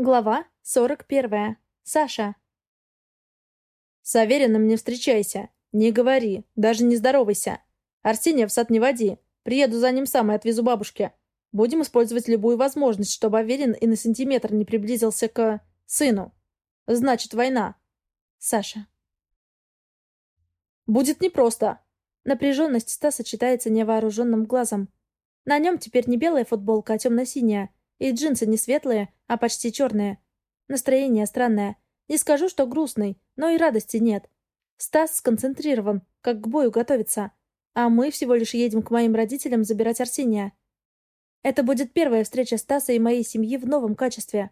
Глава 41. Саша. С Авериным не встречайся. Не говори. Даже не здоровайся. Арсения в сад не води. Приеду за ним сам и отвезу бабушке. Будем использовать любую возможность, чтобы Аверин и на сантиметр не приблизился к... сыну. Значит, война. Саша. Будет непросто. Напряженность Стаса читается невооруженным глазом. На нем теперь не белая футболка, а темно-синяя. И джинсы не светлые, а почти черные. Настроение странное. Не скажу, что грустный, но и радости нет. Стас сконцентрирован, как к бою готовится. А мы всего лишь едем к моим родителям забирать Арсения. Это будет первая встреча Стаса и моей семьи в новом качестве.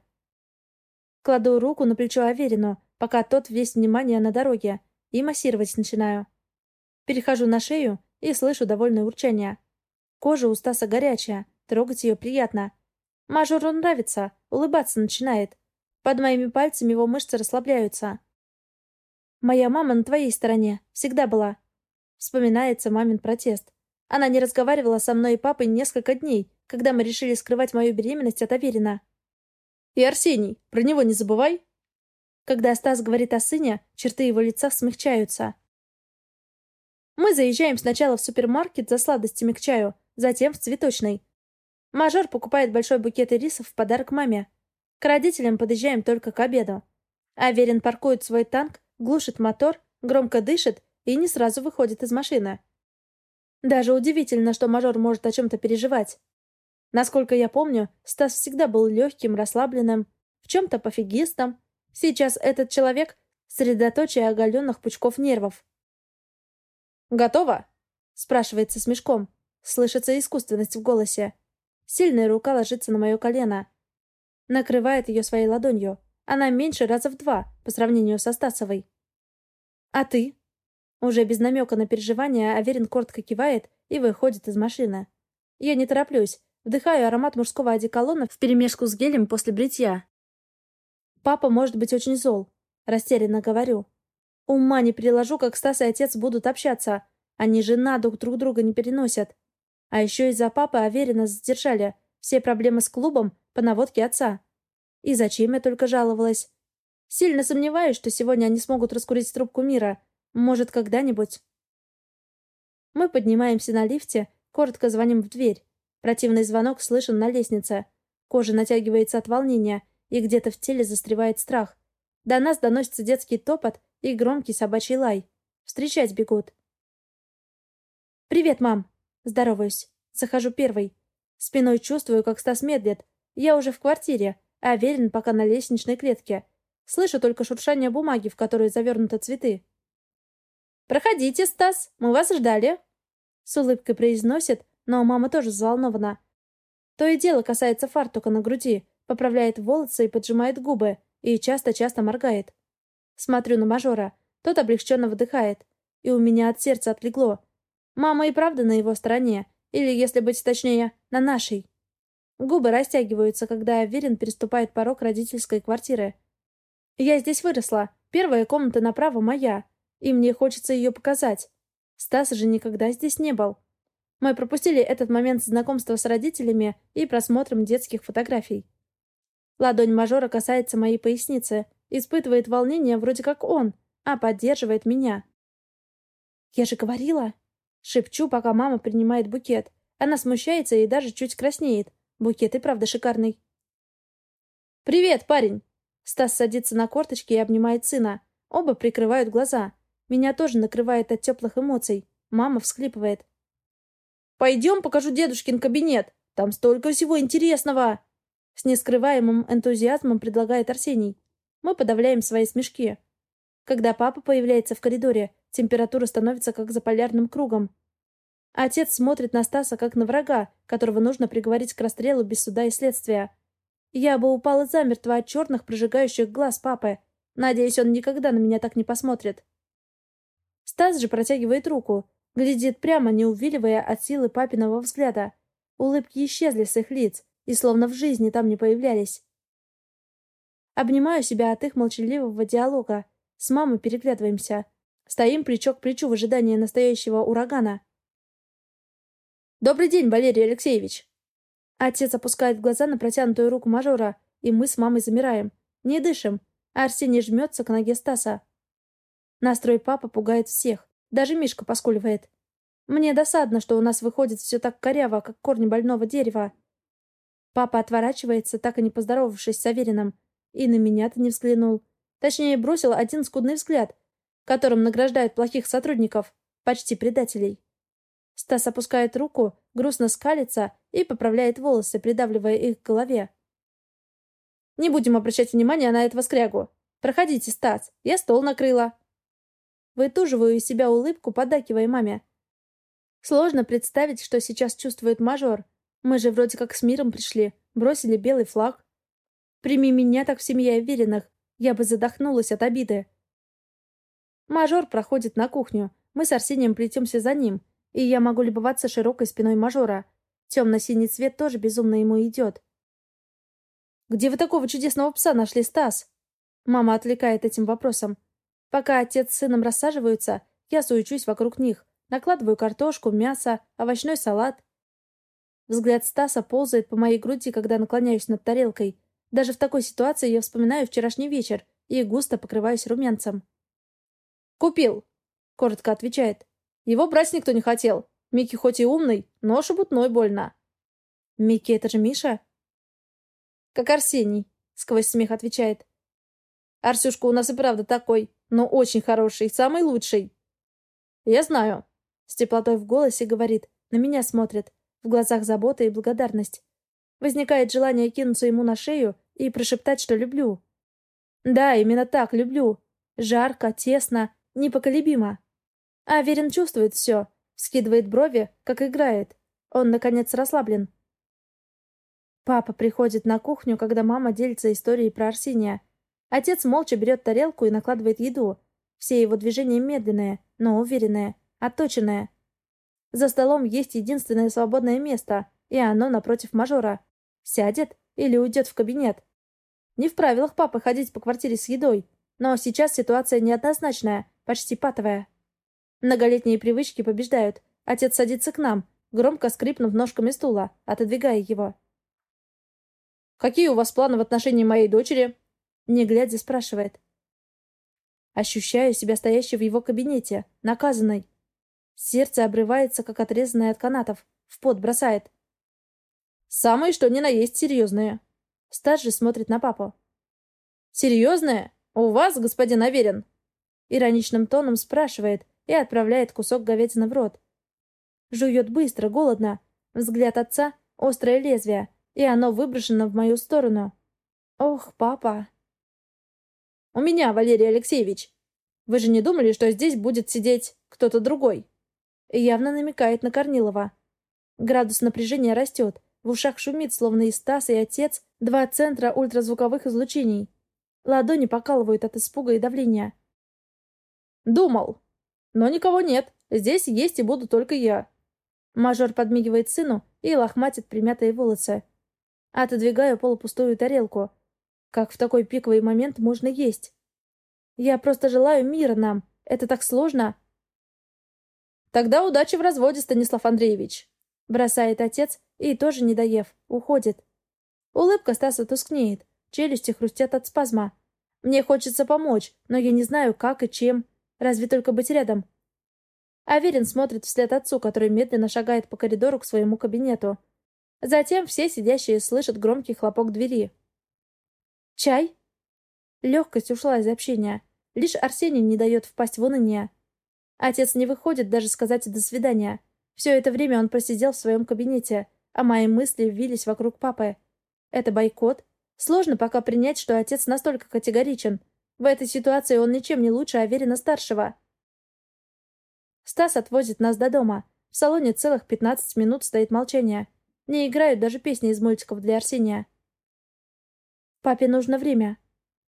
Кладу руку на плечо Аверину, пока тот весь внимание на дороге, и массировать начинаю. Перехожу на шею и слышу довольное урчание. Кожа у Стаса горячая, трогать ее приятно. Мажору нравится, улыбаться начинает. Под моими пальцами его мышцы расслабляются. «Моя мама на твоей стороне. Всегда была». Вспоминается мамин протест. Она не разговаривала со мной и папой несколько дней, когда мы решили скрывать мою беременность от Аверина. «И Арсений, про него не забывай». Когда Стас говорит о сыне, черты его лица смягчаются. Мы заезжаем сначала в супермаркет за сладостями к чаю, затем в цветочный. Мажор покупает большой букет ирисов в подарок маме. К родителям подъезжаем только к обеду. Аверин паркует свой танк, глушит мотор, громко дышит и не сразу выходит из машины. Даже удивительно, что мажор может о чем-то переживать. Насколько я помню, Стас всегда был легким, расслабленным, в чем-то пофигистом. Сейчас этот человек — средоточие оголенных пучков нервов. «Готово?» — спрашивается с мешком. Слышится искусственность в голосе. Сильная рука ложится на мое колено. Накрывает ее своей ладонью. Она меньше раза в два по сравнению со Стасовой. «А ты?» Уже без намека на переживания Аверин коротко кивает и выходит из машины. Я не тороплюсь, вдыхаю аромат мужского одеколона вперемешку с гелем после бритья. «Папа может быть очень зол», — растерянно говорю. «Ума не приложу, как Стас и отец будут общаться. Они жена друг друга не переносят. А еще из-за папы Аверина задержали. Все проблемы с клубом по наводке отца. И зачем я только жаловалась? Сильно сомневаюсь, что сегодня они смогут раскурить трубку мира. Может, когда-нибудь. Мы поднимаемся на лифте, коротко звоним в дверь. Противный звонок слышен на лестнице. Кожа натягивается от волнения, и где-то в теле застревает страх. До нас доносится детский топот и громкий собачий лай. Встречать бегут. «Привет, мам!» Здороваюсь. Захожу первой. Спиной чувствую, как Стас медлит. Я уже в квартире, а Верин пока на лестничной клетке. Слышу только шуршание бумаги, в которой завернуты цветы. «Проходите, Стас, мы вас ждали!» С улыбкой произносит, но мама тоже взволнована. То и дело касается фартука на груди, поправляет волосы и поджимает губы, и часто-часто моргает. Смотрю на мажора. Тот облегченно выдыхает. И у меня от сердца отлегло. Мама и правда на его стороне, или, если быть точнее, на нашей. Губы растягиваются, когда Аверин переступает порог родительской квартиры. Я здесь выросла. Первая комната направо моя. И мне хочется ее показать. Стас же никогда здесь не был. Мы пропустили этот момент знакомства с родителями и просмотром детских фотографий. Ладонь мажора касается моей поясницы, испытывает волнение вроде как он, а поддерживает меня. «Я же говорила!» Шепчу, пока мама принимает букет. Она смущается и даже чуть краснеет. Букет и правда шикарный. «Привет, парень!» Стас садится на корточки и обнимает сына. Оба прикрывают глаза. Меня тоже накрывает от теплых эмоций. Мама всхлипывает. «Пойдем, покажу дедушкин кабинет. Там столько всего интересного!» С нескрываемым энтузиазмом предлагает Арсений. Мы подавляем свои смешки. Когда папа появляется в коридоре, Температура становится как за полярным кругом. Отец смотрит на Стаса как на врага, которого нужно приговорить к расстрелу без суда и следствия. Я бы упала замертво от черных прожигающих глаз папы. Надеюсь, он никогда на меня так не посмотрит. Стас же протягивает руку, глядит прямо, не увиливая от силы папиного взгляда. Улыбки исчезли с их лиц, и словно в жизни там не появлялись. Обнимаю себя от их молчаливого диалога. С мамой переглядываемся. Стоим плечо к плечу в ожидании настоящего урагана. «Добрый день, Валерий Алексеевич!» Отец опускает глаза на протянутую руку мажора и мы с мамой замираем. Не дышим. Арсений жмется к ноге Стаса. Настрой папа пугает всех. Даже Мишка поскуливает. Мне досадно, что у нас выходит все так коряво, как корни больного дерева. Папа отворачивается, так и не поздоровавшись с Авериным. И на меня-то не взглянул. Точнее, бросил один скудный взгляд, которым награждают плохих сотрудников, почти предателей. Стас опускает руку, грустно скалится и поправляет волосы, придавливая их к голове. «Не будем обращать внимания на этого скрягу. Проходите, Стас, я стол накрыла». Вытуживаю из себя улыбку, подакивая маме. Сложно представить, что сейчас чувствует мажор. Мы же вроде как с миром пришли, бросили белый флаг. Прими меня так в семье уверенных, я бы задохнулась от обиды. Мажор проходит на кухню. Мы с Арсением плетемся за ним, и я могу любоваться широкой спиной мажора. Темно-синий цвет тоже безумно ему идет. «Где вы такого чудесного пса нашли, Стас?» Мама отвлекает этим вопросом. Пока отец с сыном рассаживаются, я суечусь вокруг них, накладываю картошку, мясо, овощной салат. Взгляд Стаса ползает по моей груди, когда наклоняюсь над тарелкой. Даже в такой ситуации я вспоминаю вчерашний вечер и густо покрываюсь румянцем. «Купил», — коротко отвечает. Его брать никто не хотел. Микки хоть и умный, но шебутной больно. «Микки — это же Миша?» «Как Арсений», — сквозь смех отвечает. «Арсюшка у нас и правда такой, но очень хороший, самый лучший». «Я знаю», — с теплотой в голосе говорит, на меня смотрит, в глазах забота и благодарность. Возникает желание кинуться ему на шею и прошептать, что люблю. Да, именно так, люблю. Жарко, тесно, непоколебимо. А Аверин чувствует все, скидывает брови, как играет. Он, наконец, расслаблен. Папа приходит на кухню, когда мама делится историей про Арсения. Отец молча берет тарелку и накладывает еду. Все его движения медленные, но уверенные, отточенные. За столом есть единственное свободное место, и оно напротив мажора. Сядет или уйдет в кабинет. Не в правилах папы ходить по квартире с едой, но сейчас ситуация неоднозначная, почти патовая. Многолетние привычки побеждают. Отец садится к нам, громко скрипнув ножками стула, отодвигая его. «Какие у вас планы в отношении моей дочери?» Не глядя, спрашивает. Ощущаю себя стоящей в его кабинете, наказанной. Сердце обрывается, как отрезанное от канатов. В пот бросает. «Самые что ни на есть серьезные». Же смотрит на папу. «Серьезные? У вас, господин Аверин?» Ироничным тоном спрашивает, и отправляет кусок говядины в рот. Жует быстро, голодно. Взгляд отца — острое лезвие, и оно выброшено в мою сторону. Ох, папа. «У меня, Валерий Алексеевич. Вы же не думали, что здесь будет сидеть кто-то другой?» Явно намекает на Корнилова. Градус напряжения растет. В ушах шумит, словно и Стас, и отец, два центра ультразвуковых излучений. Ладони покалывают от испуга и давления. «Думал», но никого нет. Здесь есть и буду только я. Мажор подмигивает сыну и лохматит примятые волосы. Отодвигаю полупустую тарелку. Как в такой пиковый момент можно есть? Я просто желаю мира нам. Это так сложно. Тогда удачи в разводе, Станислав Андреевич. Бросает отец и, тоже не доев, уходит. Улыбка Стаса тускнеет. Челюсти хрустят от спазма. Мне хочется помочь, но я не знаю, как и чем. Разве только быть рядом. Аверин смотрит вслед отцу, который медленно шагает по коридору к своему кабинету. Затем все сидящие слышат громкий хлопок двери. «Чай?» Легкость ушла из общения. Лишь Арсений не дает впасть в уныние. Отец не выходит даже сказать «до свидания». Все это время он просидел в своем кабинете, а мои мысли вились вокруг папы. Это бойкот? Сложно пока принять, что отец настолько категоричен. В этой ситуации он ничем не лучше Аверина-старшего. Стас отвозит нас до дома. В салоне целых 15 минут стоит молчание. Не играют даже песни из мультиков для Арсения. Папе нужно время.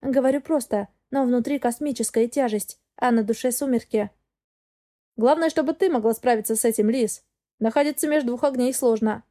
Говорю просто, но внутри космическая тяжесть, а на душе сумерки. Главное, чтобы ты могла справиться с этим, Лис. Находиться между двух огней сложно.